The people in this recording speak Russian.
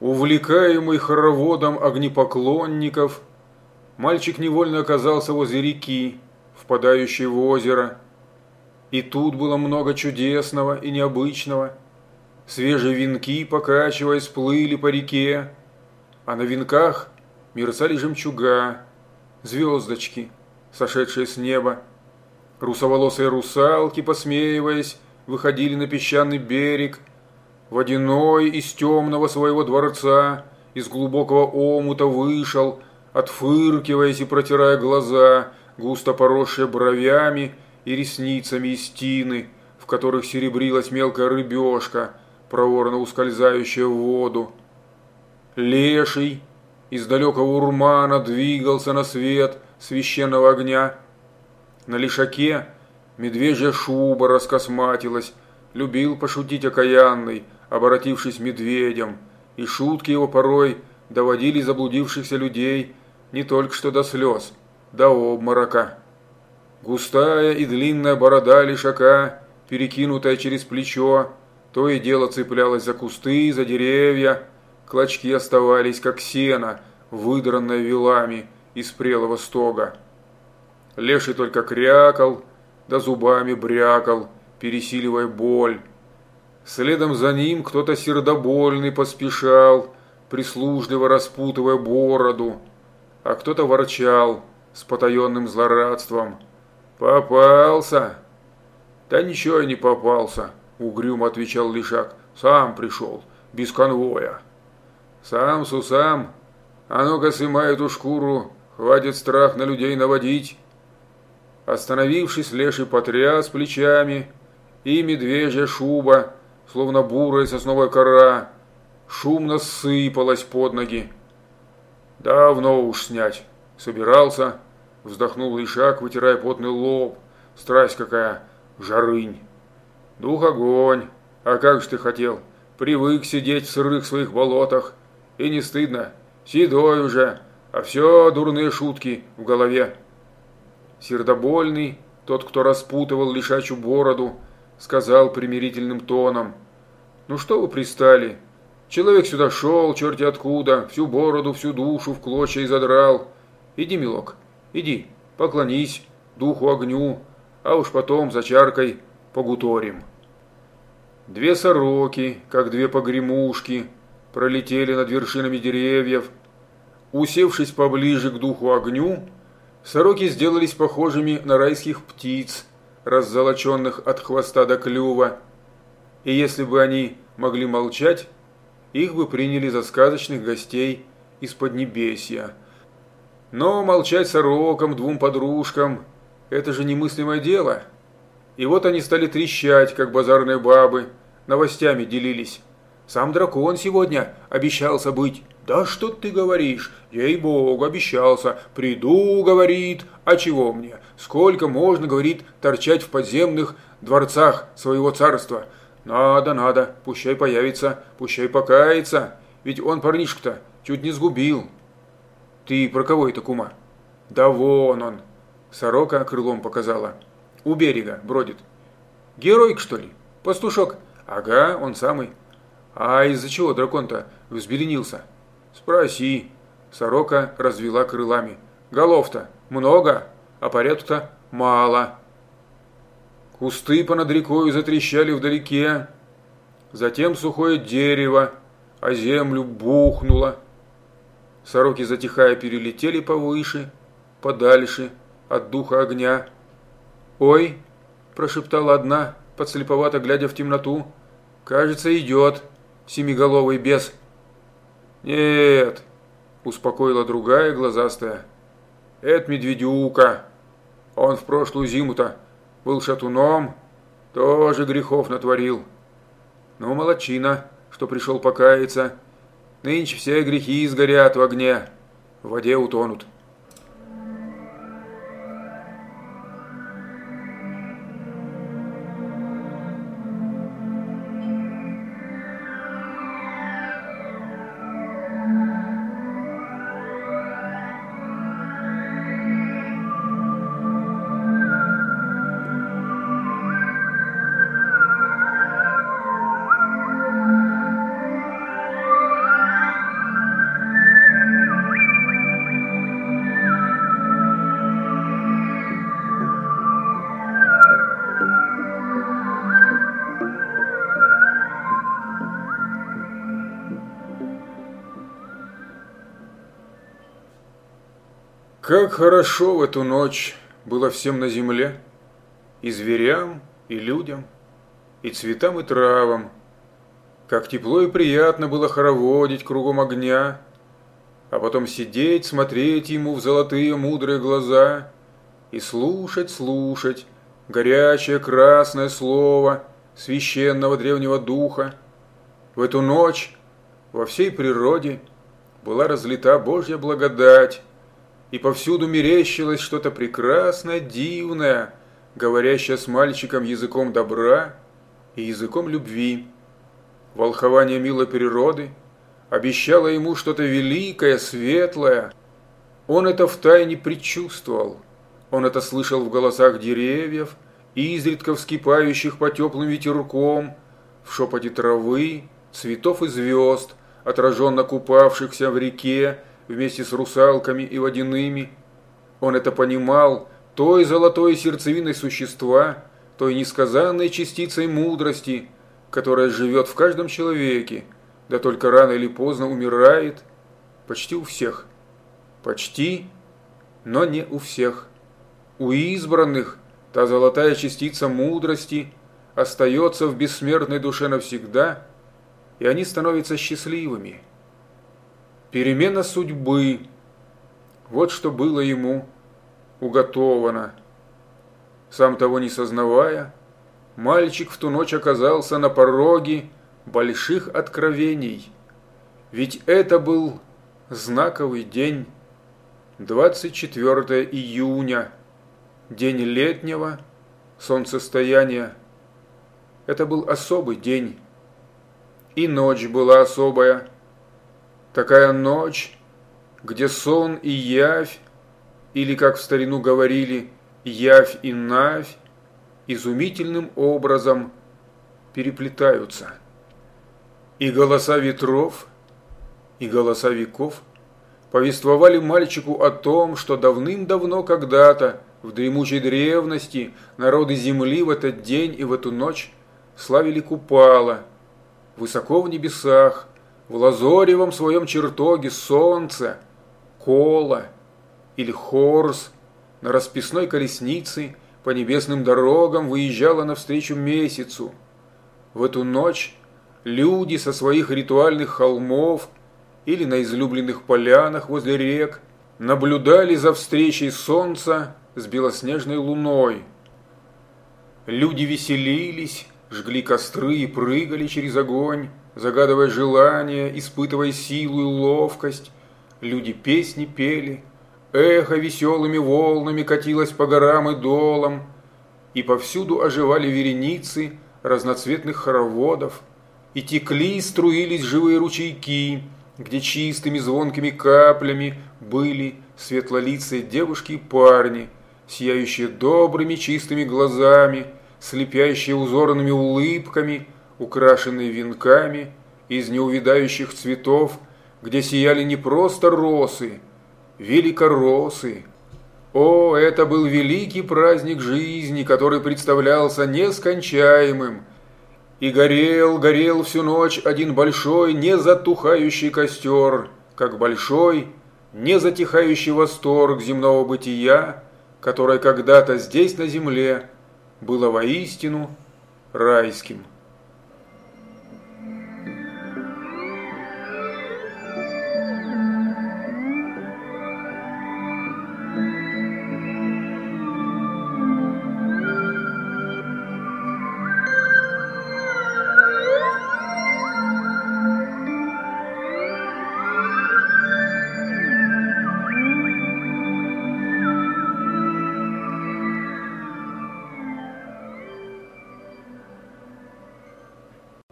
Увлекаемый хороводом огнепоклонников, мальчик невольно оказался возле реки, впадающей в озеро. И тут было много чудесного и необычного. Свежие венки, покачиваясь, плыли по реке, а на венках мерцали жемчуга, звездочки, сошедшие с неба. Русоволосые русалки, посмеиваясь, выходили на песчаный берег – Водяной из темного своего дворца, из глубокого омута вышел, отфыркиваясь и протирая глаза, густо поросшие бровями и ресницами из тины, в которых серебрилась мелкая рыбешка, проворно ускользающая в воду. Леший из далекого урмана двигался на свет священного огня. На лишаке медвежья шуба раскосматилась, любил пошутить окаянный, обратившись медведем, и шутки его порой доводили заблудившихся людей не только что до слез, до обморока. Густая и длинная борода лишака, перекинутая через плечо, то и дело цеплялась за кусты, за деревья, клочки оставались как сено, выдранное вилами из прелого стога. Леший только крякал, да зубами брякал, пересиливая боль, Следом за ним кто-то сердобольный поспешал, прислужливо распутывая бороду, а кто-то ворчал с потаенным злорадством. «Попался!» «Да ничего не попался», — угрюмо отвечал Лишак. «Сам пришел, без конвоя». «Сам, Сусам, а ну-ка сымай эту шкуру, хватит страх на людей наводить». Остановившись, Леший потряс плечами, и медвежья шуба, словно бурая сосновая кора, шумно сыпалась под ноги. Давно уж снять. Собирался, вздохнул Ишак, вытирая потный лоб. Страсть какая, жарынь. Дух огонь. А как же ты хотел? Привык сидеть в сырых своих болотах. И не стыдно. Седой уже, а все дурные шутки в голове. Сердобольный, тот, кто распутывал лишачью бороду, сказал примирительным тоном. «Ну что вы пристали? Человек сюда шел, черти откуда, всю бороду, всю душу в клочья и задрал. Иди, милок, иди, поклонись духу огню, а уж потом за чаркой погуторим». Две сороки, как две погремушки, пролетели над вершинами деревьев. Усевшись поближе к духу огню, сороки сделались похожими на райских птиц, раззолоченных от хвоста до клюва, и если бы они могли молчать, их бы приняли за сказочных гостей из Поднебесья. Но молчать сорокам, двум подружкам – это же немыслимое дело. И вот они стали трещать, как базарные бабы, новостями делились. Сам дракон сегодня обещался быть. Да что ты говоришь? Ей-богу, обещался. Приду, говорит. А чего мне? Сколько можно, говорит, торчать в подземных дворцах своего царства? Надо, надо, пущай появится, пущай покается. Ведь он парнишка-то чуть не сгубил. Ты про кого это, кума? Да вон он. Сорока крылом показала. У берега бродит. Геройк, что ли? Пастушок? Ага, он самый. А из-за чего дракон-то взбеленился? Спроси. Сорока развела крылами. Голов-то много, а порядку-то мало. Кусты понад рекою затрещали вдалеке. Затем сухое дерево, а землю бухнуло. Сороки, затихая, перелетели повыше, подальше от духа огня. «Ой!» – прошептала одна, подслеповато глядя в темноту. «Кажется, идет семиголовый бес». «Нет!» – успокоила другая глазастая. «Это медведюка. Он в прошлую зиму-то был шатуном, тоже грехов натворил. Ну, молодчина, что пришел покаяться. Нынче все грехи сгорят в огне, в воде утонут. Как хорошо в эту ночь было всем на земле, и зверям, и людям, и цветам, и травам. Как тепло и приятно было хороводить кругом огня, а потом сидеть, смотреть ему в золотые мудрые глаза и слушать, слушать горячее красное слово священного древнего духа. В эту ночь во всей природе была разлита Божья благодать, и повсюду мерещилось что-то прекрасное, дивное, говорящее с мальчиком языком добра и языком любви. Волхование милой природы обещало ему что-то великое, светлое. Он это втайне предчувствовал. Он это слышал в голосах деревьев, изредка вскипающих по теплым ветерком, в шепоте травы, цветов и звезд, отраженно купавшихся в реке, вместе с русалками и водяными. Он это понимал той золотой сердцевиной существа, той несказанной частицей мудрости, которая живет в каждом человеке, да только рано или поздно умирает почти у всех. Почти, но не у всех. У избранных та золотая частица мудрости остается в бессмертной душе навсегда, и они становятся счастливыми – Перемена судьбы. Вот что было ему уготовано. Сам того не сознавая, мальчик в ту ночь оказался на пороге больших откровений. Ведь это был знаковый день, 24 июня, день летнего солнцестояния. Это был особый день, и ночь была особая – Такая ночь, где сон и явь, или, как в старину говорили, явь и навь, изумительным образом переплетаются. И голоса ветров, и голоса веков повествовали мальчику о том, что давным-давно когда-то, в дремучей древности, народы земли в этот день и в эту ночь славили Купала, высоко в небесах, в лазоревом своем чертоге солнце, кола или хорс на расписной колеснице по небесным дорогам выезжала навстречу месяцу. В эту ночь люди со своих ритуальных холмов или на излюбленных полянах возле рек наблюдали за встречей солнца с белоснежной луной. Люди веселились, жгли костры и прыгали через огонь, загадывая желания, испытывая силу и ловкость. Люди песни пели, эхо веселыми волнами катилось по горам и долам, и повсюду оживали вереницы разноцветных хороводов, и текли, струились живые ручейки, где чистыми звонкими каплями были светлолицые девушки и парни, сияющие добрыми чистыми глазами, слепящие узорными улыбками – украшенный венками из неувидающих цветов, где сияли не просто росы, великоросы. О, это был великий праздник жизни, который представлялся нескончаемым. И горел, горел всю ночь один большой, незатухающий костер, как большой, незатихающий восторг земного бытия, которое когда-то здесь на земле было воистину райским.